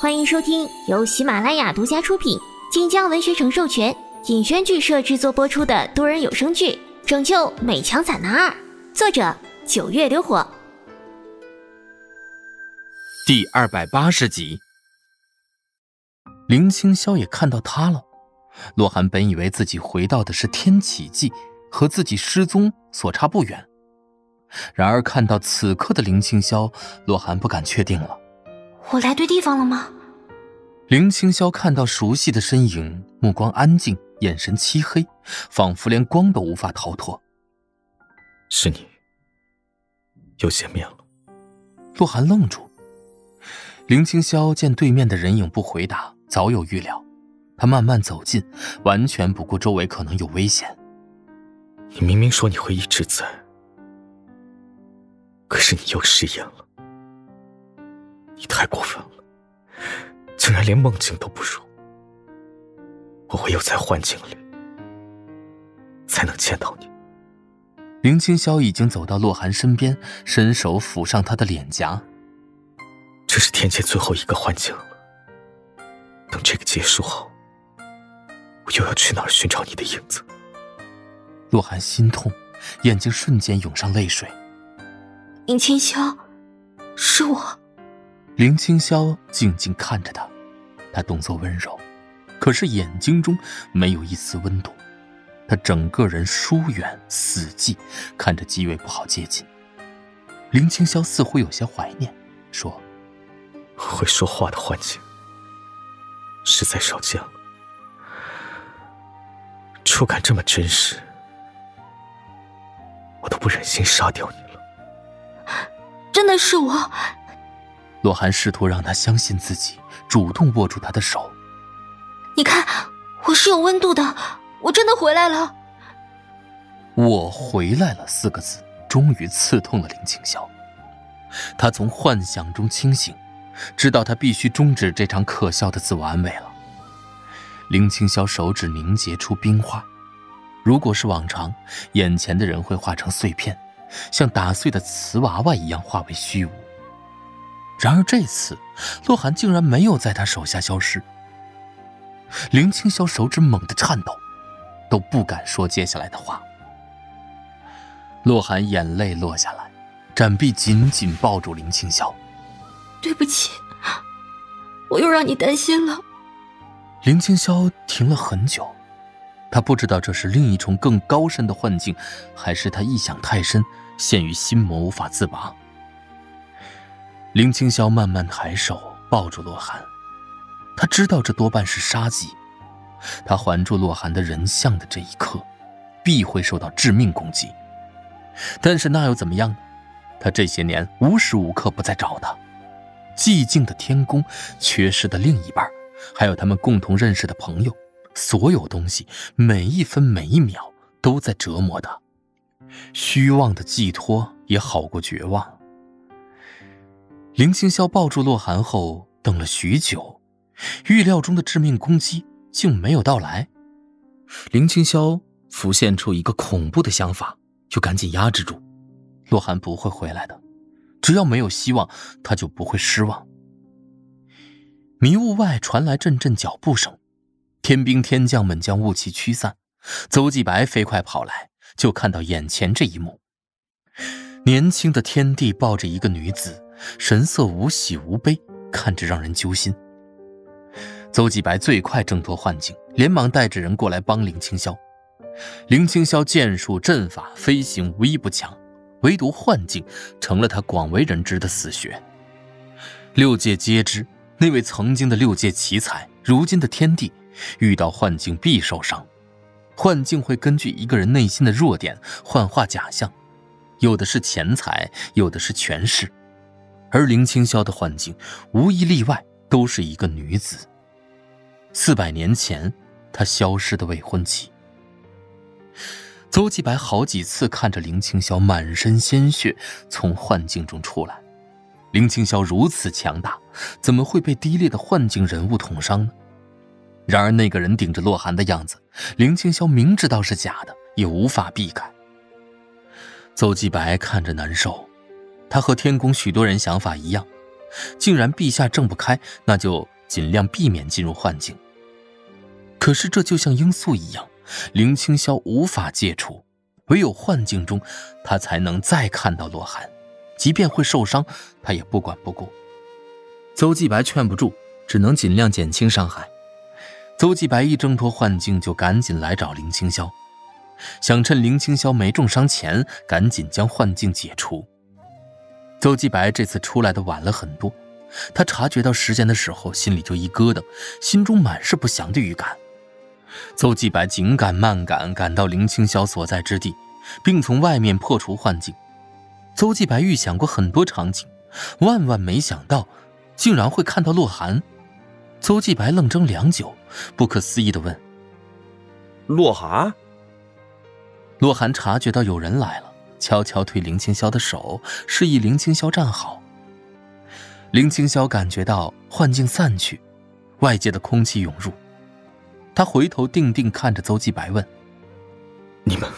欢迎收听由喜马拉雅独家出品、晋江文学城授权、尹轩剧社制作播出的多人有声剧《拯救美强惨男二》，作者九月流火，第二百八十集。林青霄也看到他了。洛寒本以为自己回到的是天启纪，和自己失踪所差不远。然而看到此刻的林青霄，洛寒不敢确定了。我来对地方了吗？林青霄看到熟悉的身影，目光安静，眼神漆黑，仿佛连光都无法逃脱。是你，又见面了。洛寒愣住。林青霄见对面的人影不回答，早有预料。他慢慢走近，完全不顾周围可能有危险。你明明说你会一直在，可是你又食言了。你太过分了，竟然连梦境都不如。我唯有在幻境里才能见到你。林青霄已经走到洛寒身边，伸手抚上他的脸颊。这是天界最后一个幻境了。等这个结束后，我又要去哪儿寻找你的影子？洛寒心痛，眼睛瞬间涌上泪水。林青霄，是我。林青霄静静看着他，他动作温柔，可是眼睛中没有一丝温度。他整个人疏远死寂，看着极为不好接近。林青霄似乎有些怀念，说：“会说话的幻境实在少见了，触感这么真实，我都不忍心杀掉你了。”真的是我。洛寒试图让他相信自己，主动握住他的手。你看，我是有温度的，我真的回来了。我回来了四个字，终于刺痛了林青霄。他从幻想中清醒，知道他必须终止这场可笑的自我安慰了。林青霄手指凝结出冰花，如果是往常，眼前的人会化成碎片，像打碎的瓷娃娃一样化为虚无。然而这次，洛寒竟然没有在他手下消失。林青霄手指猛地颤抖，都不敢说接下来的话。洛寒眼泪落下来，展臂紧紧抱住林青霄。对不起，我又让你担心了。林青霄停了很久，他不知道这是另一重更高深的幻境，还是他臆想太深，陷于心魔无法自拔。林青霄慢慢抬手抱住洛寒，他知道这多半是杀机。他环住洛寒的人像的这一刻，必会受到致命攻击。但是那又怎么样呢？他这些年无时无刻不在找他。寂静的天宫，缺失的另一半，还有他们共同认识的朋友，所有东西，每一分每一秒都在折磨他。虚妄的寄托也好过绝望。林青霄抱住洛寒后，等了许久，预料中的致命攻击竟没有到来。林青霄浮现出一个恐怖的想法，就赶紧压制住：洛寒不会回来的，只要没有希望，他就不会失望。迷雾外传来阵阵脚步声，天兵天将们将雾气驱散。邹继白飞快跑来，就看到眼前这一幕：年轻的天帝抱着一个女子。神色无喜无悲，看着让人揪心。邹继白最快挣脱幻境，连忙带着人过来帮林青霄。林青霄剑术、阵法、飞行无一不强，唯独幻境成了他广为人知的死穴。六界皆知，那位曾经的六界奇才，如今的天帝，遇到幻境必受伤。幻境会根据一个人内心的弱点幻化假象，有的是钱财，有的是权势。而林青霄的幻境，无一例外都是一个女子。四百年前，她消失的未婚妻。邹继白好几次看着林青霄满身鲜血从幻境中出来，林青霄如此强大，怎么会被低劣的幻境人物捅伤呢？然而那个人顶着洛寒的样子，林青霄明知道是假的，也无法避开。邹继白看着难受。他和天宫许多人想法一样，竟然陛下挣不开，那就尽量避免进入幻境。可是这就像罂粟一样，林青霄无法戒除，唯有幻境中，他才能再看到洛寒，即便会受伤，他也不管不顾。邹继白劝不住，只能尽量减轻伤害。邹继白一挣脱幻境，就赶紧来找林青霄，想趁林青霄没重伤前，赶紧将幻境解除。邹继白这次出来的晚了很多，他察觉到时间的时候，心里就一咯噔，心中满是不祥的预感。邹继白紧赶慢赶，赶到林青霄所在之地，并从外面破除幻境。邹继白预想过很多场景，万万没想到，竟然会看到洛寒。邹继白愣怔良久，不可思议地问：“洛寒？”洛寒察觉到有人来了，悄悄推林青霄的手，示意林青霄站好。林青霄感觉到幻境散去，外界的空气涌入。他回头定定看着邹继白问：“你们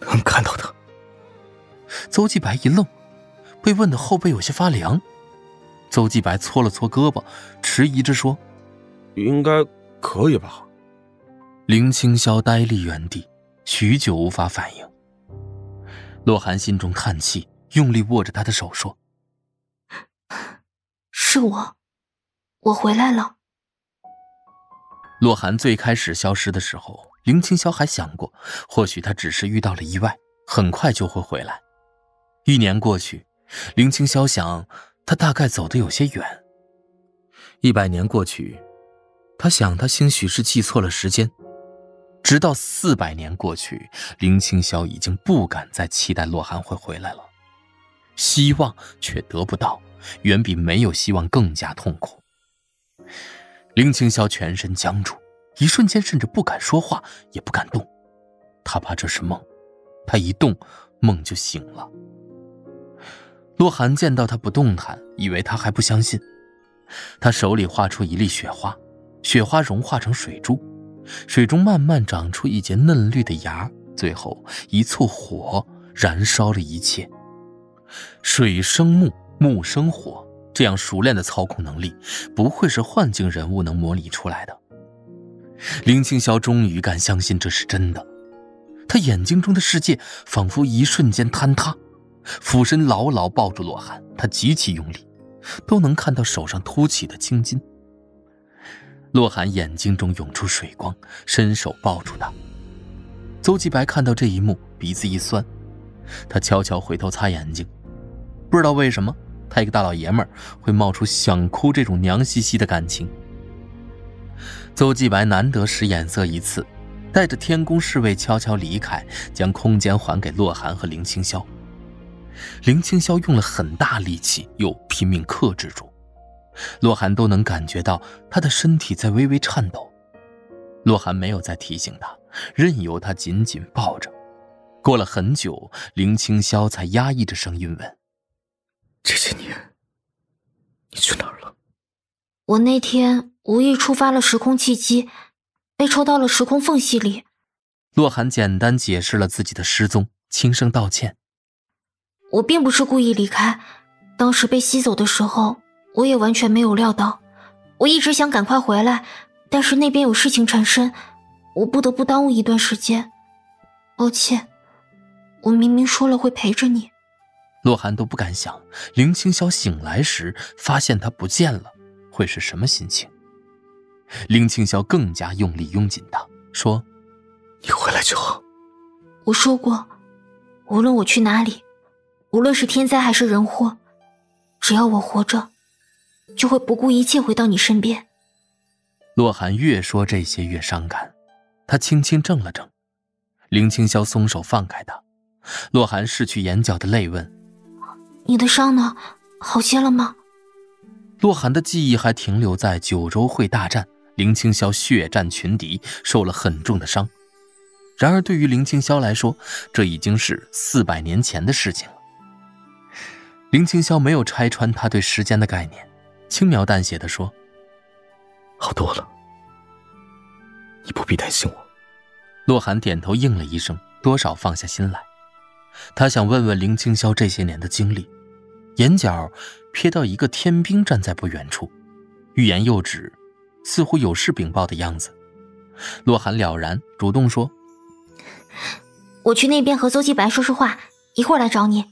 能看到他？”邹继白一愣，被问的后背有些发凉。邹继白搓了搓胳膊，迟疑着说：“应该可以吧。”林青霄呆立原地，许久无法反应。洛寒心中叹气，用力握着他的手说：“是我，我回来了。”洛寒最开始消失的时候，林青霄还想过，或许他只是遇到了意外，很快就会回来。一年过去，林青霄想。他大概走得有些远。一百年过去，他想，他兴许是记错了时间。直到四百年过去，林青霄已经不敢再期待洛寒会回来了。希望却得不到，远比没有希望更加痛苦。林青霄全身僵住，一瞬间甚至不敢说话，也不敢动。他怕这是梦，他一动，梦就醒了。洛寒见到他不动弹，以为他还不相信。他手里画出一粒雪花，雪花融化成水珠，水中慢慢长出一截嫩绿的芽，最后一簇火燃烧了一切。水生木，木生火，这样熟练的操控能力，不会是幻境人物能模拟出来的。林青霄终于敢相信这是真的，他眼睛中的世界仿佛一瞬间坍塌。俯身牢牢抱住洛寒，他极其用力，都能看到手上凸起的青筋。洛寒眼睛中涌出水光，伸手抱住他。邹继白看到这一幕，鼻子一酸，他悄悄回头擦眼睛。不知道为什么，他一个大老爷们儿会冒出想哭这种娘兮兮的感情。邹继白难得使眼色一次，带着天宫侍卫悄悄离开，将空间还给洛寒和林清霄。林青霄用了很大力气，又拼命克制住，洛寒都能感觉到他的身体在微微颤抖。洛寒没有再提醒他，任由他紧紧抱着。过了很久，林清霄才压抑着声音问：“这些年，你去哪儿了？”我那天无意触发了时空契机，被抽到了时空缝隙里。洛寒简单解释了自己的失踪，轻声道歉。我并不是故意离开，当时被吸走的时候，我也完全没有料到。我一直想赶快回来，但是那边有事情缠身，我不得不耽误一段时间。抱歉，我明明说了会陪着你。洛寒都不敢想，林青霄醒来时发现他不见了，会是什么心情。林青霄更加用力拥紧他，说：“你回来就好。”我说过，无论我去哪里。无论是天灾还是人祸，只要我活着，就会不顾一切回到你身边。洛寒越说这些越伤感，他轻轻怔了怔。林青霄松手放开他，洛寒拭去眼角的泪，问：“你的伤呢？好些了吗？”洛寒的记忆还停留在九州会大战，林青霄血战群敌，受了很重的伤。然而对于林青霄来说，这已经是四百年前的事情了。林青霄没有拆穿他对时间的概念，轻描淡写的说：“好多了，你不必担心我。”洛寒点头应了一声，多少放下心来。他想问问林青霄这些年的经历，眼角瞥到一个天兵站在不远处，欲言又止，似乎有事禀报的样子。洛寒了然，主动说：“我去那边和邹继白说说话，一会儿来找你。”